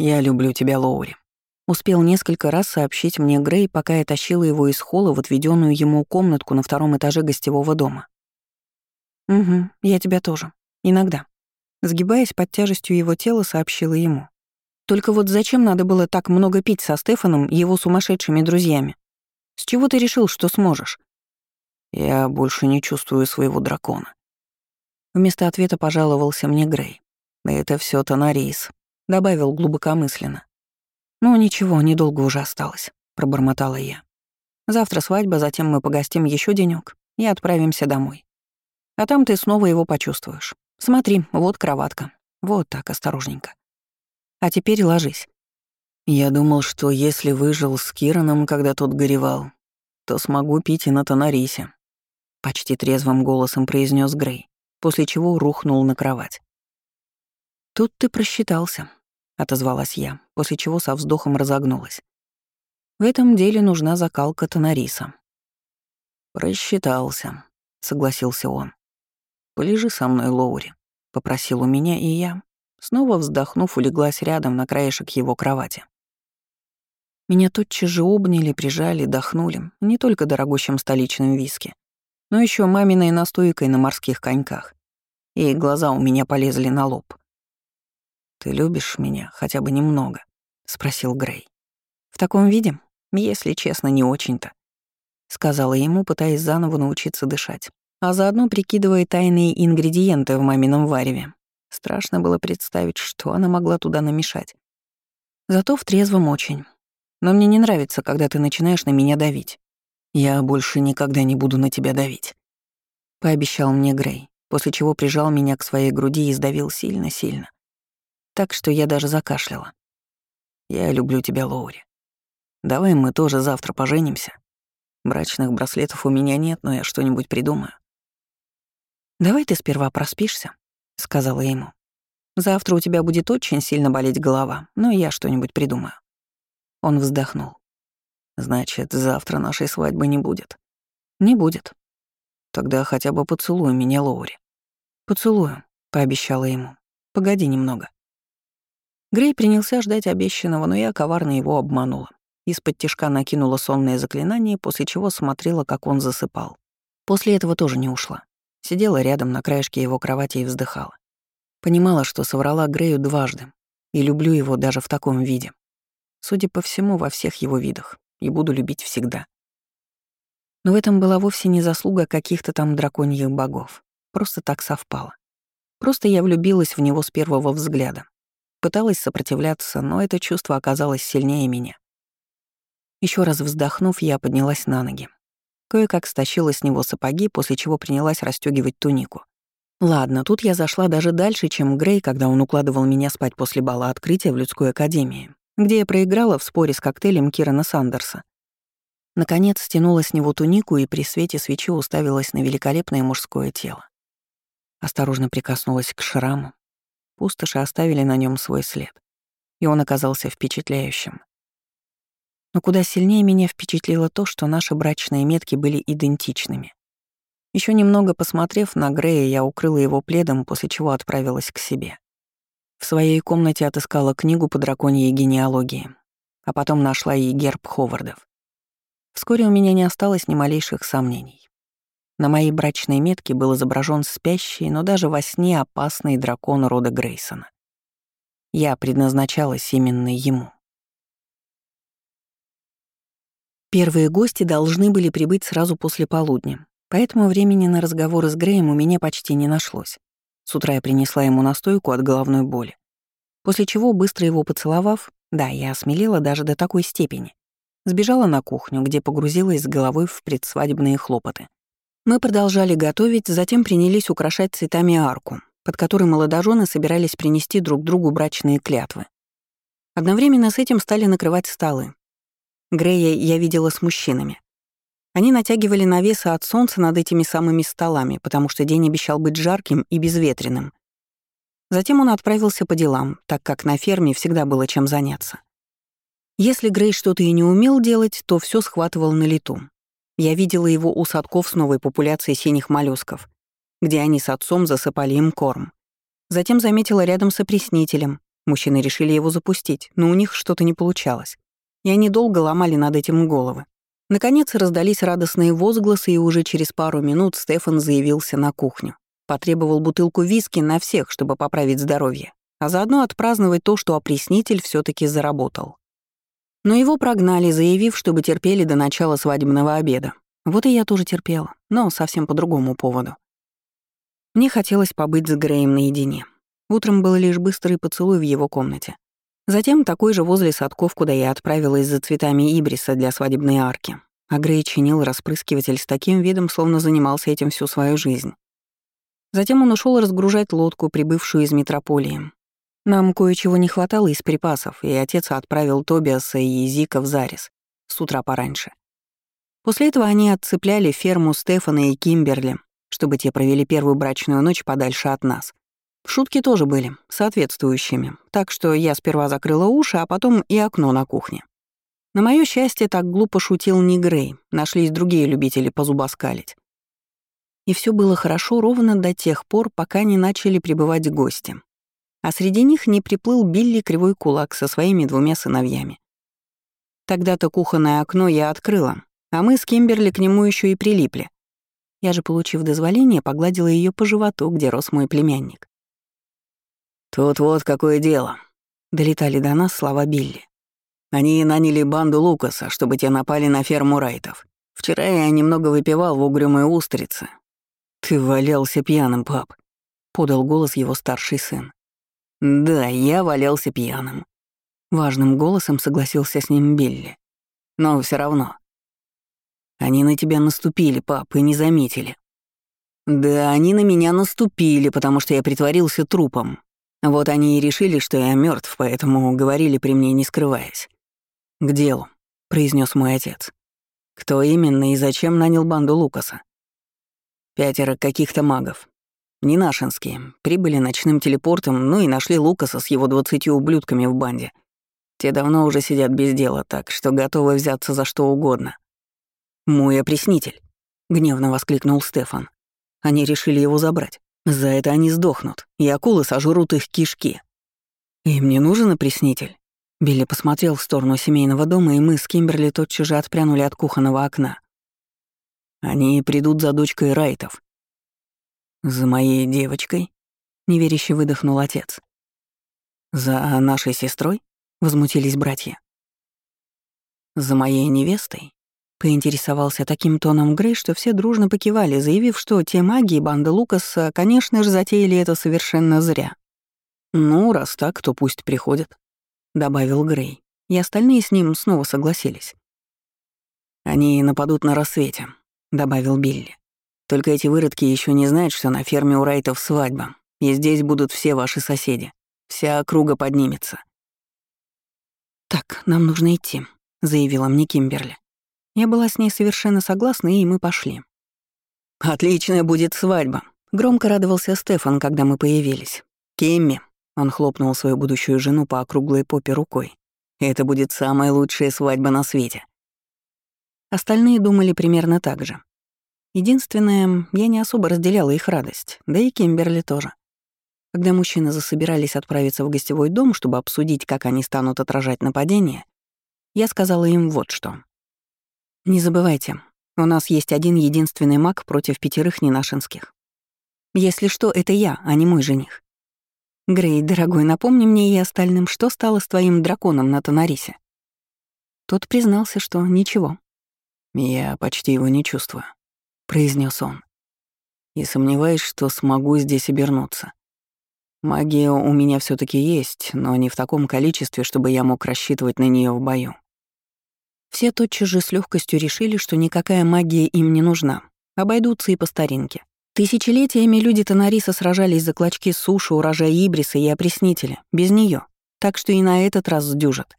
«Я люблю тебя, Лоури», Успел несколько раз сообщить мне Грей, пока я тащила его из холла в отведенную ему комнатку на втором этаже гостевого дома. «Угу, я тебя тоже. Иногда». Сгибаясь под тяжестью его тела, сообщила ему. «Только вот зачем надо было так много пить со Стефаном и его сумасшедшими друзьями? С чего ты решил, что сможешь?» «Я больше не чувствую своего дракона». Вместо ответа пожаловался мне Грей. «Это все Тонарис», — добавил глубокомысленно. «Ну ничего, недолго уже осталось», — пробормотала я. «Завтра свадьба, затем мы погостим еще денек и отправимся домой. А там ты снова его почувствуешь. Смотри, вот кроватка. Вот так, осторожненько. А теперь ложись». Я думал, что если выжил с Кираном, когда тот горевал, то смогу пить и на Тонарисе. Почти трезвым голосом произнес Грей, после чего рухнул на кровать. «Тут ты просчитался», отозвалась я, после чего со вздохом разогнулась. В этом деле нужна закалка Тонариса. «Просчитался», — согласился он. «Полежи со мной, Лоури», — попросил у меня, и я, снова вздохнув, улеглась рядом на краешек его кровати. Меня тотчас же обняли, прижали, дохнули, не только дорогущим столичным виски, но еще маминой настойкой на морских коньках. И глаза у меня полезли на лоб. «Ты любишь меня хотя бы немного?» — спросил Грей. «В таком виде, если честно, не очень-то», — сказала ему, пытаясь заново научиться дышать, а заодно прикидывая тайные ингредиенты в мамином вареве. Страшно было представить, что она могла туда намешать. Зато в трезвом очень. Но мне не нравится, когда ты начинаешь на меня давить. Я больше никогда не буду на тебя давить. Пообещал мне Грей, после чего прижал меня к своей груди и сдавил сильно-сильно так что я даже закашляла. «Я люблю тебя, Лоури. Давай мы тоже завтра поженимся. Брачных браслетов у меня нет, но я что-нибудь придумаю». «Давай ты сперва проспишься», — сказала ему. «Завтра у тебя будет очень сильно болеть голова, но я что-нибудь придумаю». Он вздохнул. «Значит, завтра нашей свадьбы не будет?» «Не будет». «Тогда хотя бы поцелуй меня, Лоури». «Поцелую», — пообещала ему. «Погоди немного». Грей принялся ждать обещанного, но я коварно его обманула. Из-под тишка накинула сонное заклинание, после чего смотрела, как он засыпал. После этого тоже не ушла. Сидела рядом на краешке его кровати и вздыхала. Понимала, что соврала Грею дважды, и люблю его даже в таком виде. Судя по всему, во всех его видах, и буду любить всегда. Но в этом была вовсе не заслуга каких-то там драконьих богов. Просто так совпало. Просто я влюбилась в него с первого взгляда, Пыталась сопротивляться, но это чувство оказалось сильнее меня. Еще раз вздохнув, я поднялась на ноги. Кое-как стащила с него сапоги, после чего принялась расстегивать тунику. Ладно, тут я зашла даже дальше, чем Грей, когда он укладывал меня спать после бала открытия в людской академии, где я проиграла в споре с коктейлем Кирана Сандерса. Наконец стянула с него тунику и при свете свечи уставилась на великолепное мужское тело. Осторожно прикоснулась к шраму, Пустоши оставили на нем свой след, и он оказался впечатляющим. Но куда сильнее меня впечатлило то, что наши брачные метки были идентичными. Еще немного посмотрев на Грея, я укрыла его пледом, после чего отправилась к себе. В своей комнате отыскала книгу по драконьей генеалогии, а потом нашла и герб Ховардов. Вскоре у меня не осталось ни малейших сомнений. На моей брачной метке был изображен спящий, но даже во сне опасный дракон рода Грейсона. Я предназначалась именно ему. Первые гости должны были прибыть сразу после полудня, поэтому времени на разговоры с Греем у меня почти не нашлось. С утра я принесла ему настойку от головной боли. После чего, быстро его поцеловав, да, я осмелела даже до такой степени, сбежала на кухню, где погрузилась с головой в предсвадебные хлопоты. Мы продолжали готовить, затем принялись украшать цветами арку, под которой молодожены собирались принести друг другу брачные клятвы. Одновременно с этим стали накрывать столы. Грея я видела с мужчинами. Они натягивали навесы от солнца над этими самыми столами, потому что день обещал быть жарким и безветренным. Затем он отправился по делам, так как на ферме всегда было чем заняться. Если Грей что-то и не умел делать, то все схватывал на лету. Я видела его у садков с новой популяцией синих моллюсков, где они с отцом засыпали им корм. Затем заметила рядом с опреснителем, Мужчины решили его запустить, но у них что-то не получалось. И они долго ломали над этим головы. Наконец раздались радостные возгласы, и уже через пару минут Стефан заявился на кухню. Потребовал бутылку виски на всех, чтобы поправить здоровье, а заодно отпраздновать то, что опреснитель все таки заработал. Но его прогнали, заявив, чтобы терпели до начала свадебного обеда. Вот и я тоже терпела, но совсем по другому поводу. Мне хотелось побыть с Греем наедине. Утром был лишь быстрый поцелуй в его комнате. Затем такой же возле садков, куда я отправилась за цветами ибриса для свадебной арки. А Грей чинил распрыскиватель с таким видом, словно занимался этим всю свою жизнь. Затем он ушел разгружать лодку, прибывшую из метрополии. Нам кое-чего не хватало из припасов, и отец отправил Тобиаса и Зика в Зарис с утра пораньше. После этого они отцепляли ферму Стефана и Кимберли, чтобы те провели первую брачную ночь подальше от нас. Шутки тоже были, соответствующими, так что я сперва закрыла уши, а потом и окно на кухне. На моё счастье, так глупо шутил не Грей, нашлись другие любители позубоскалить. И все было хорошо ровно до тех пор, пока не начали прибывать гости. А среди них не приплыл Билли Кривой Кулак со своими двумя сыновьями. Тогда-то кухонное окно я открыла, а мы с Кимберли к нему еще и прилипли. Я же, получив дозволение, погладила ее по животу, где рос мой племянник. «Тут вот какое дело», — долетали до нас слова Билли. «Они наняли банду Лукаса, чтобы те напали на ферму Райтов. Вчера я немного выпивал в угрюмой устрице. Ты валялся пьяным, пап», — подал голос его старший сын. «Да, я валялся пьяным», — важным голосом согласился с ним Билли. «Но все равно. Они на тебя наступили, пап, и не заметили». «Да, они на меня наступили, потому что я притворился трупом», вот они и решили, что я мертв, поэтому говорили при мне, не скрываясь. «К делу», — произнес мой отец. «Кто именно и зачем нанял банду Лукаса?» «Пятеро каких-то магов. Не нашинские. Прибыли ночным телепортом, ну и нашли Лукаса с его двадцатью ублюдками в банде. Те давно уже сидят без дела, так что готовы взяться за что угодно. «Мой опреснитель», — гневно воскликнул Стефан. «Они решили его забрать. За это они сдохнут, и акулы сожрут их кишки. Им не нужен опреснитель. Билли посмотрел в сторону семейного дома, и мы с Кимберли тотчас же отпрянули от кухонного окна. Они придут за дочкой Райтов. «За моей девочкой?» — неверяще выдохнул отец. «За нашей сестрой?» — возмутились братья. «За моей невестой?» Поинтересовался таким тоном Грей, что все дружно покивали, заявив, что те маги и банда Лукаса, конечно же, затеяли это совершенно зря. «Ну, раз так, то пусть приходят», — добавил Грей, и остальные с ним снова согласились. «Они нападут на рассвете», — добавил Билли. «Только эти выродки еще не знают, что на ферме у Райтов свадьба, и здесь будут все ваши соседи. Вся округа поднимется». «Так, нам нужно идти», — заявила мне Кимберли. Я была с ней совершенно согласна, и мы пошли. «Отличная будет свадьба», — громко радовался Стефан, когда мы появились. «Кимми», — он хлопнул свою будущую жену по округлой попе рукой, «это будет самая лучшая свадьба на свете». Остальные думали примерно так же. Единственное, я не особо разделяла их радость, да и Кимберли тоже. Когда мужчины засобирались отправиться в гостевой дом, чтобы обсудить, как они станут отражать нападение, я сказала им вот что. Не забывайте, у нас есть один единственный маг против пятерых ненашинских. Если что, это я, а не мой жених. Грей, дорогой, напомни мне и остальным, что стало с твоим драконом на Тонарисе. Тот признался, что ничего. «Я почти его не чувствую», — произнес он. «И сомневаюсь, что смогу здесь обернуться. Магия у меня все таки есть, но не в таком количестве, чтобы я мог рассчитывать на нее в бою. Все тотчас же с легкостью решили, что никакая магия им не нужна. Обойдутся и по старинке. Тысячелетиями люди Тонариса сражались за клочки суши, урожая Ибриса и опреснителя, без нее, так что и на этот раз сдюжат.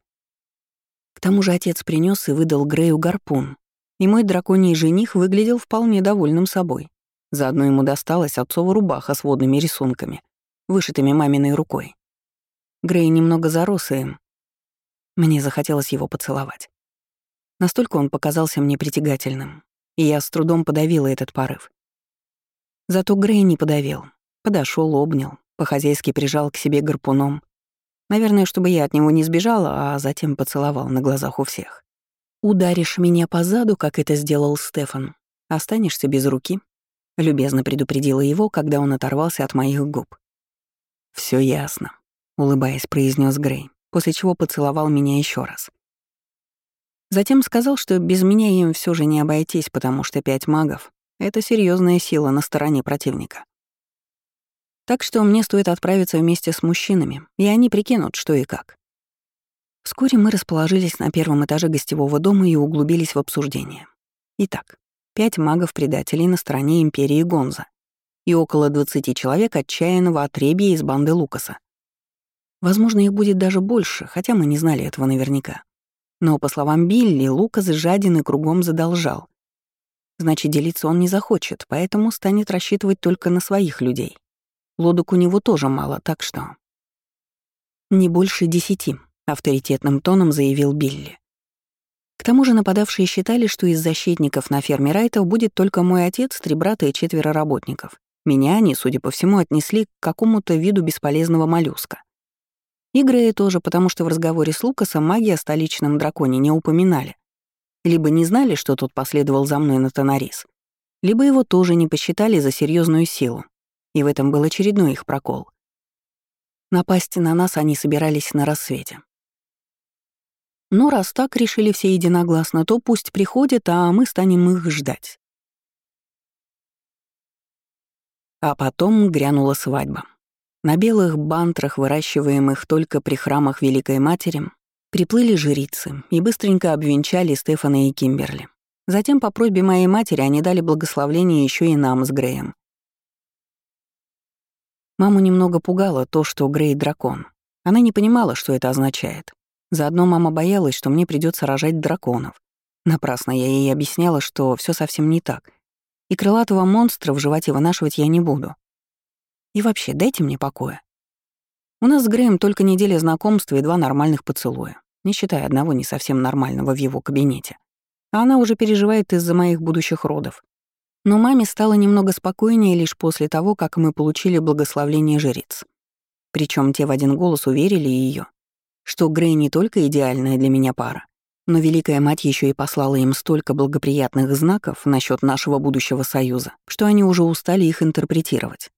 К тому же отец принес и выдал Грею гарпун, и мой драконий жених выглядел вполне довольным собой. Заодно ему досталась отцова рубаха с водными рисунками, вышитыми маминой рукой. Грей немного зарос им. Мне захотелось его поцеловать. Настолько он показался мне притягательным, и я с трудом подавила этот порыв. Зато Грей не подавил. Подошел, обнял, по-хозяйски прижал к себе гарпуном. Наверное, чтобы я от него не сбежала, а затем поцеловал на глазах у всех. «Ударишь меня по заду, как это сделал Стефан. Останешься без руки», — любезно предупредила его, когда он оторвался от моих губ. Все ясно», — улыбаясь, произнес Грей, после чего поцеловал меня еще раз. Затем сказал, что без меня им все же не обойтись, потому что пять магов — это серьезная сила на стороне противника. Так что мне стоит отправиться вместе с мужчинами, и они прикинут, что и как. Вскоре мы расположились на первом этаже гостевого дома и углубились в обсуждение. Итак, пять магов-предателей на стороне Империи Гонза и около 20 человек отчаянного отребья из банды Лукаса. Возможно, их будет даже больше, хотя мы не знали этого наверняка. Но, по словам Билли, Лукас жаден и кругом задолжал. Значит, делиться он не захочет, поэтому станет рассчитывать только на своих людей. Лодок у него тоже мало, так что... «Не больше десяти», — авторитетным тоном заявил Билли. К тому же нападавшие считали, что из защитников на ферме Райтов будет только мой отец, три брата и четверо работников. Меня они, судя по всему, отнесли к какому-то виду бесполезного моллюска. И Грея тоже, потому что в разговоре с Лукасом маги о столичном драконе не упоминали. Либо не знали, что тот последовал за мной на Тонарис, либо его тоже не посчитали за серьезную силу, и в этом был очередной их прокол. Напасть на нас они собирались на рассвете. Но раз так решили все единогласно, то пусть приходят, а мы станем их ждать. А потом грянула свадьба. На белых бантрах, выращиваемых только при храмах Великой Матери, приплыли жрицы и быстренько обвенчали Стефана и Кимберли. Затем по просьбе моей матери они дали благословление еще и нам с Греем. Маму немного пугало то, что Грей — дракон. Она не понимала, что это означает. Заодно мама боялась, что мне придется рожать драконов. Напрасно я ей объясняла, что все совсем не так. И крылатого монстра в животе вынашивать я не буду. И вообще, дайте мне покоя. У нас с Греем только неделя знакомства и два нормальных поцелуя, не считая одного не совсем нормального в его кабинете. А она уже переживает из-за моих будущих родов. Но маме стало немного спокойнее лишь после того, как мы получили благословление жриц. Причем те в один голос уверили ее, что Грей не только идеальная для меня пара, но Великая Мать еще и послала им столько благоприятных знаков насчет нашего будущего союза, что они уже устали их интерпретировать.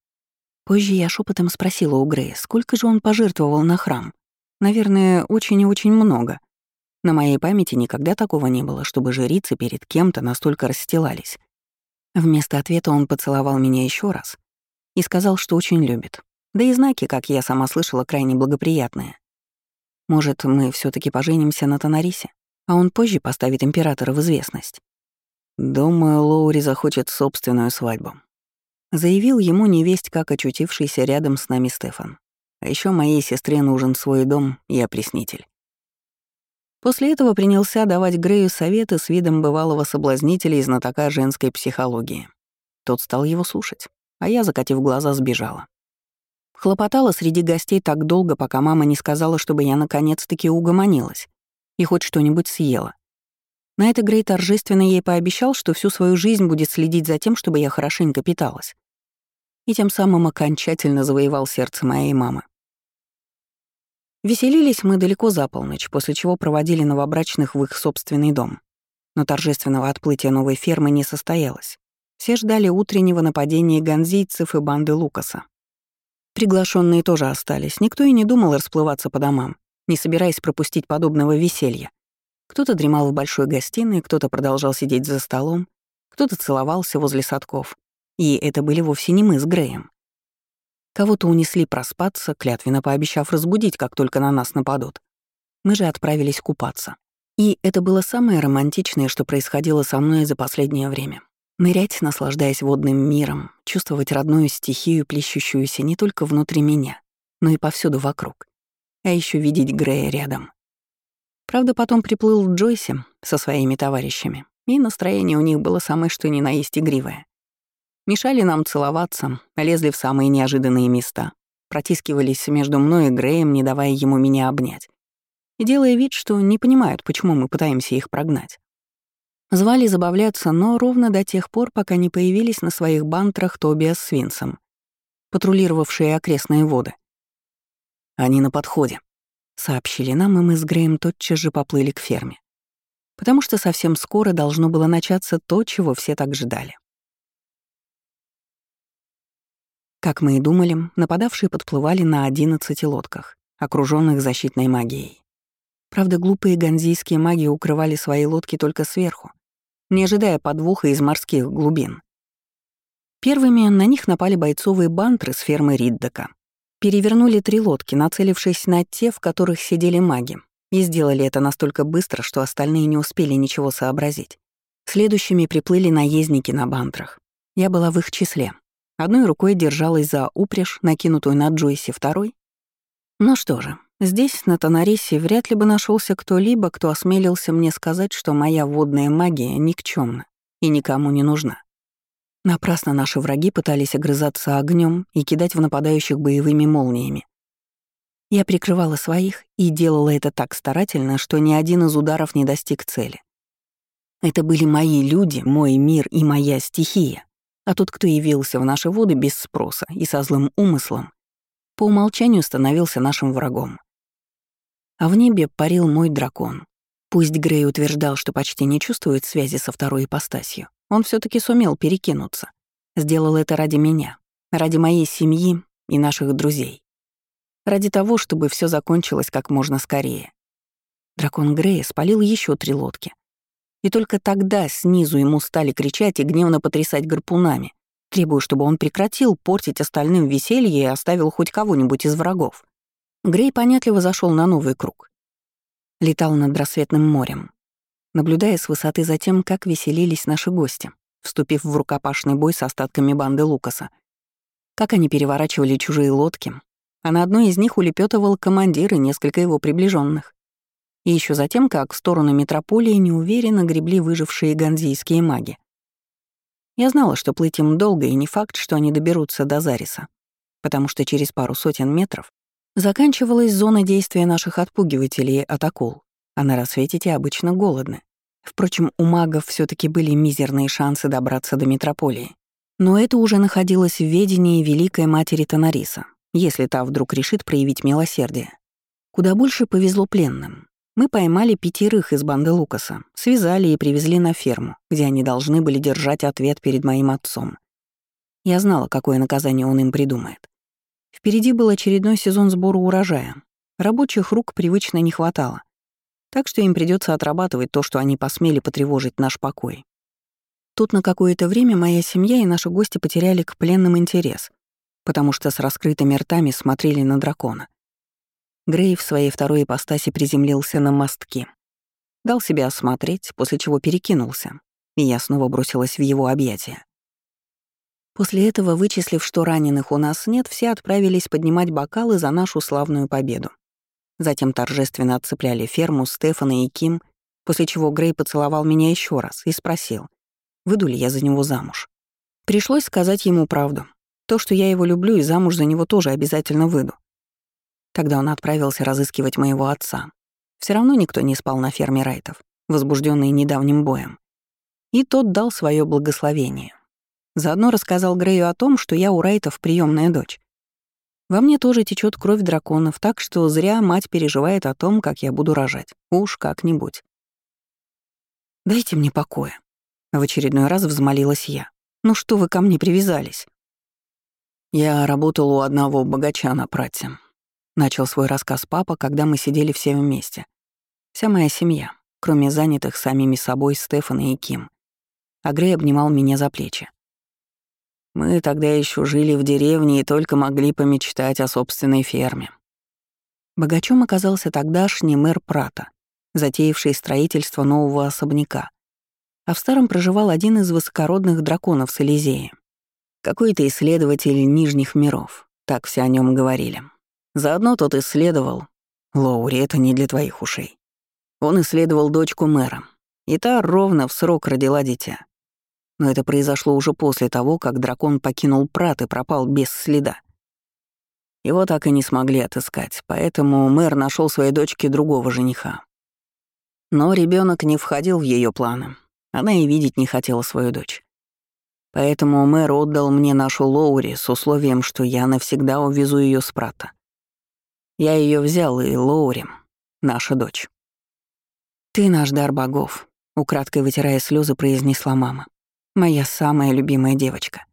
Позже я шепотом спросила у Грея, сколько же он пожертвовал на храм. Наверное, очень и очень много. На моей памяти никогда такого не было, чтобы жрицы перед кем-то настолько расстилались. Вместо ответа он поцеловал меня еще раз и сказал, что очень любит. Да и знаки, как я сама слышала, крайне благоприятные. Может, мы все таки поженимся на Тонарисе, а он позже поставит императора в известность. Думаю, Лоури захочет собственную свадьбу. Заявил ему невесть, как очутившийся рядом с нами Стефан. А еще моей сестре нужен свой дом и опреснитель. После этого принялся давать Грею советы с видом бывалого соблазнителя и знатока женской психологии. Тот стал его слушать, а я, закатив глаза, сбежала. Хлопотала среди гостей так долго, пока мама не сказала, чтобы я наконец-таки угомонилась и хоть что-нибудь съела. На это Грей торжественно ей пообещал, что всю свою жизнь будет следить за тем, чтобы я хорошенько питалась. И тем самым окончательно завоевал сердце моей мамы. Веселились мы далеко за полночь, после чего проводили новобрачных в их собственный дом. Но торжественного отплытия новой фермы не состоялось. Все ждали утреннего нападения ганзийцев и банды Лукаса. Приглашенные тоже остались, никто и не думал расплываться по домам, не собираясь пропустить подобного веселья. Кто-то дремал в большой гостиной, кто-то продолжал сидеть за столом, кто-то целовался возле садков. И это были вовсе не мы с Греем. Кого-то унесли проспаться, клятвенно пообещав разбудить, как только на нас нападут. Мы же отправились купаться. И это было самое романтичное, что происходило со мной за последнее время. Нырять, наслаждаясь водным миром, чувствовать родную стихию, плещущуюся не только внутри меня, но и повсюду вокруг. А еще видеть Грея рядом. Правда, потом приплыл Джойси со своими товарищами, и настроение у них было самое что ни на есть игривое. Мешали нам целоваться, лезли в самые неожиданные места, протискивались между мной и Греем, не давая ему меня обнять, и делая вид, что не понимают, почему мы пытаемся их прогнать. Звали забавляться, но ровно до тех пор, пока не появились на своих бантрах Тобиас с Винсом, патрулировавшие окрестные воды. «Они на подходе», — сообщили нам, и мы с Греем тотчас же поплыли к ферме. Потому что совсем скоро должно было начаться то, чего все так ждали. Как мы и думали, нападавшие подплывали на 11 лодках, окруженных защитной магией. Правда, глупые ганзийские маги укрывали свои лодки только сверху, не ожидая подвоха из морских глубин. Первыми на них напали бойцовые бантры с фермы Риддека. Перевернули три лодки, нацелившись на те, в которых сидели маги, и сделали это настолько быстро, что остальные не успели ничего сообразить. Следующими приплыли наездники на бантрах. Я была в их числе. Одной рукой держалась за упряжь, накинутую на Джойси, второй. Ну что же, здесь, на Тонарисе, вряд ли бы нашелся кто-либо, кто осмелился мне сказать, что моя водная магия никчемна и никому не нужна. Напрасно наши враги пытались огрызаться огнем и кидать в нападающих боевыми молниями. Я прикрывала своих и делала это так старательно, что ни один из ударов не достиг цели. Это были мои люди, мой мир и моя стихия. А тот, кто явился в наши воды без спроса и со злым умыслом, по умолчанию становился нашим врагом. А в небе парил мой дракон. Пусть Грей утверждал, что почти не чувствует связи со второй ипостасью, он все таки сумел перекинуться. Сделал это ради меня, ради моей семьи и наших друзей. Ради того, чтобы все закончилось как можно скорее. Дракон Грея спалил еще три лодки, и только тогда снизу ему стали кричать и гневно потрясать гарпунами, требуя, чтобы он прекратил портить остальным веселье и оставил хоть кого-нибудь из врагов. Грей понятливо зашел на новый круг. Летал над рассветным морем, наблюдая с высоты за тем, как веселились наши гости, вступив в рукопашный бой с остатками банды Лукаса. Как они переворачивали чужие лодки, а на одной из них улепетывал командир и несколько его приближенных. И еще затем, как в сторону метрополии неуверенно гребли выжившие ганзийские маги. Я знала, что плыть им долго, и не факт, что они доберутся до Зариса, потому что через пару сотен метров заканчивалась зона действия наших отпугивателей от акул, а на рассвете те обычно голодны. Впрочем, у магов все таки были мизерные шансы добраться до метрополии. Но это уже находилось в ведении Великой Матери Тонариса, если та вдруг решит проявить милосердие. Куда больше повезло пленным. Мы поймали пятерых из банды Лукаса, связали и привезли на ферму, где они должны были держать ответ перед моим отцом. Я знала, какое наказание он им придумает. Впереди был очередной сезон сбора урожая. Рабочих рук привычно не хватало. Так что им придется отрабатывать то, что они посмели потревожить наш покой. Тут на какое-то время моя семья и наши гости потеряли к пленным интерес, потому что с раскрытыми ртами смотрели на дракона. Грей в своей второй ипостаси приземлился на мостки. Дал себя осмотреть, после чего перекинулся, и я снова бросилась в его объятия. После этого, вычислив, что раненых у нас нет, все отправились поднимать бокалы за нашу славную победу. Затем торжественно отцепляли ферму Стефана и Ким, после чего Грей поцеловал меня еще раз и спросил, выйду ли я за него замуж. Пришлось сказать ему правду. То, что я его люблю, и замуж за него тоже обязательно выйду. Тогда он отправился разыскивать моего отца. Все равно никто не спал на ферме Райтов, возбужденный недавним боем. И тот дал свое благословение. Заодно рассказал Грею о том, что я у Райтов приемная дочь. Во мне тоже течет кровь драконов, так что зря мать переживает о том, как я буду рожать. Уж как-нибудь. «Дайте мне покоя», — в очередной раз взмолилась я. «Ну что вы ко мне привязались?» Я работал у одного богача на прате. Начал свой рассказ папа, когда мы сидели все вместе. Вся моя семья, кроме занятых самими собой Стефана и Ким. А Грей обнимал меня за плечи. Мы тогда еще жили в деревне и только могли помечтать о собственной ферме. Богачом оказался тогдашний мэр Прата, затеявший строительство нового особняка. А в старом проживал один из высокородных драконов с Элизея. Какой-то исследователь Нижних миров, так все о нем говорили. Заодно тот исследовал... Лоури, это не для твоих ушей. Он исследовал дочку мэра, и та ровно в срок родила дитя. Но это произошло уже после того, как дракон покинул Прат и пропал без следа. Его так и не смогли отыскать, поэтому мэр нашел своей дочке другого жениха. Но ребенок не входил в ее планы. Она и видеть не хотела свою дочь. Поэтому мэр отдал мне нашу Лоури с условием, что я навсегда увезу ее с Прата. Я ее взял, и Лоури, наша дочь. «Ты наш дар богов», — украдкой вытирая слезы, произнесла мама. «Моя самая любимая девочка».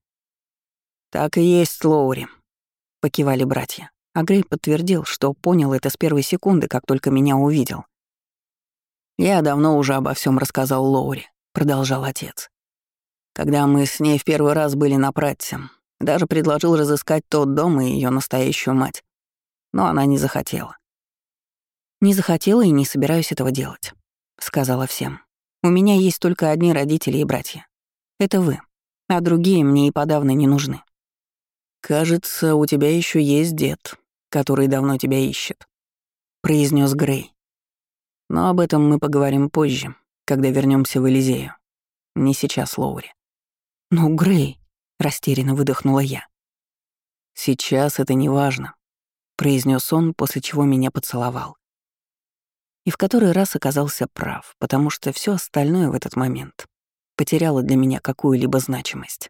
«Так и есть, Лоури», — покивали братья. А Грей подтвердил, что понял это с первой секунды, как только меня увидел. «Я давно уже обо всем рассказал Лоури», — продолжал отец. «Когда мы с ней в первый раз были на Пратте, даже предложил разыскать тот дом и ее настоящую мать. Но она не захотела. «Не захотела и не собираюсь этого делать», — сказала всем. «У меня есть только одни родители и братья. Это вы, а другие мне и подавно не нужны». «Кажется, у тебя еще есть дед, который давно тебя ищет», — произнес Грей. «Но об этом мы поговорим позже, когда вернемся в Элизею. Не сейчас, Лоури». «Но, Грей», — растерянно выдохнула я. «Сейчас это не важно», — произнес он, после чего меня поцеловал и в который раз оказался прав, потому что все остальное в этот момент потеряло для меня какую-либо значимость.